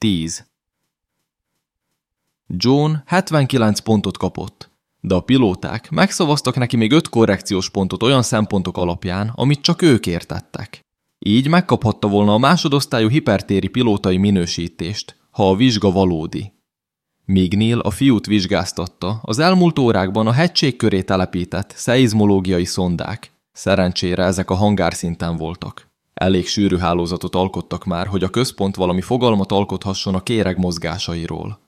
10. John 79 pontot kapott, de a pilóták megszavaztak neki még 5 korrekciós pontot olyan szempontok alapján, amit csak ők értettek. Így megkaphatta volna a másodosztályú hipertéri pilótai minősítést, ha a vizsga valódi. Míg Neil a fiút vizsgáztatta, az elmúlt órákban a hegység köré telepített szeizmológiai szondák. Szerencsére ezek a hangárszinten voltak. Elég sűrű hálózatot alkottak már, hogy a központ valami fogalmat alkothasson a kéreg mozgásairól.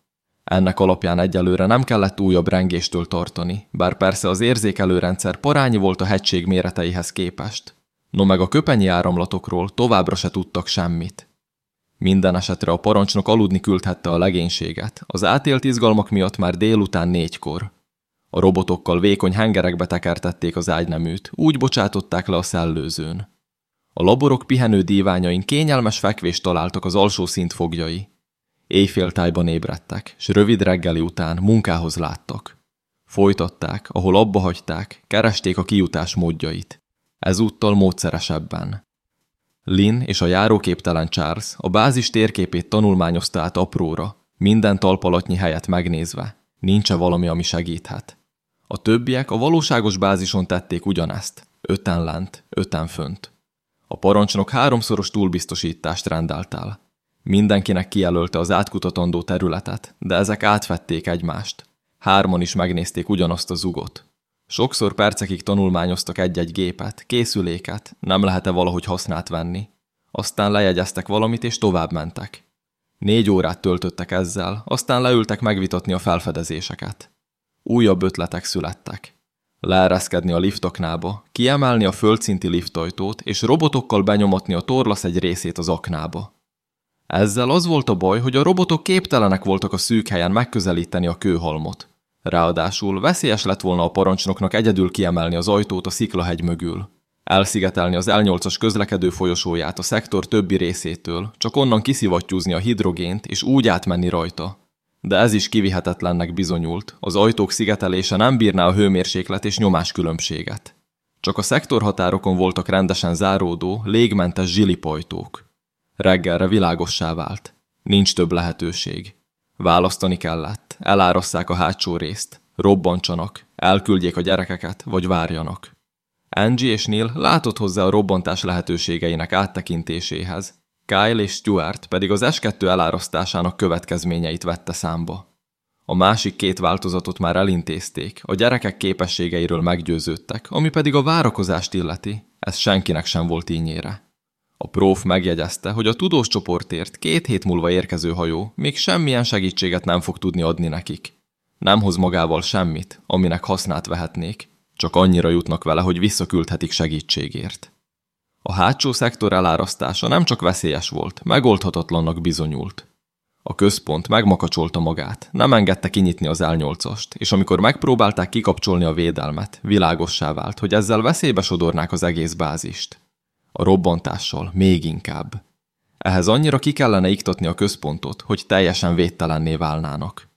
Ennek alapján egyelőre nem kellett újabb rengéstől tartani, bár persze az érzékelőrendszer parányi volt a hegység méreteihez képest. No meg a köpenyi áramlatokról továbbra se tudtak semmit. Minden esetre a parancsnok aludni küldhette a legénységet, az átélt izgalmak miatt már délután négykor. A robotokkal vékony hengerekbe tekertették az ágyneműt, úgy bocsátották le a szellőzőn. A laborok pihenő díványain kényelmes fekvést találtak az alsó szint fogjai. Éjféltájban ébredtek, s rövid reggeli után munkához láttak. Folytatták, ahol abba hagyták, keresték a kijutás módjait. Ezúttal módszeresebben. Lin és a járóképtelen Charles a bázis térképét tanulmányozta át apróra, minden talpalatnyi helyet megnézve. Nincs-e valami, ami segíthet? A többiek a valóságos bázison tették ugyanezt. Öten lent, öten fönt. A parancsnok háromszoros túlbiztosítást rendelt el. Mindenkinek kijelölte az átkutatandó területet, de ezek átvették egymást. Hárman is megnézték ugyanazt a zugot. Sokszor percekig tanulmányoztak egy-egy gépet, készüléket, nem lehet-e valahogy hasznát venni. Aztán lejegyeztek valamit, és tovább mentek. Négy órát töltöttek ezzel, aztán leültek megvitatni a felfedezéseket. Újabb ötletek születtek. Leereszkedni a liftoknába, kiemelni a földszinti liftajtót, és robotokkal benyomatni a torlasz egy részét az aknába. Ezzel az volt a baj, hogy a robotok képtelenek voltak a szűk helyen megközelíteni a kőhalmot. Ráadásul veszélyes lett volna a parancsnoknak egyedül kiemelni az ajtót a sziklahegy mögül. Elszigetelni az L8-as közlekedő folyosóját a szektor többi részétől, csak onnan kiszivattyúzni a hidrogént és úgy átmenni rajta. De ez is kivihetetlennek bizonyult, az ajtók szigetelése nem bírná a hőmérséklet és nyomás különbséget. Csak a szektorhatárokon voltak rendesen záródó, légmentes zsilipajtók. Reggelre világossá vált. Nincs több lehetőség. Választani kellett, elárasszák a hátsó részt, robbantsanak, elküldjék a gyerekeket, vagy várjanak. Angie és Neil látott hozzá a robbantás lehetőségeinek áttekintéséhez. Kyle és Stuart pedig az S2 elárasztásának következményeit vette számba. A másik két változatot már elintézték, a gyerekek képességeiről meggyőződtek, ami pedig a várakozást illeti, ez senkinek sem volt ínyére. A próf megjegyezte, hogy a tudós csoportért két hét múlva érkező hajó még semmilyen segítséget nem fog tudni adni nekik. Nem hoz magával semmit, aminek hasznát vehetnék, csak annyira jutnak vele, hogy visszaküldhetik segítségért. A hátsó szektor elárasztása nem csak veszélyes volt, megoldhatatlannak bizonyult. A központ megmakacsolta magát, nem engedte kinyitni az L8-ast, és amikor megpróbálták kikapcsolni a védelmet, világossá vált, hogy ezzel veszélybe sodornák az egész bázist. A robbantással még inkább. Ehhez annyira ki kellene iktatni a központot, hogy teljesen védtelenné válnának.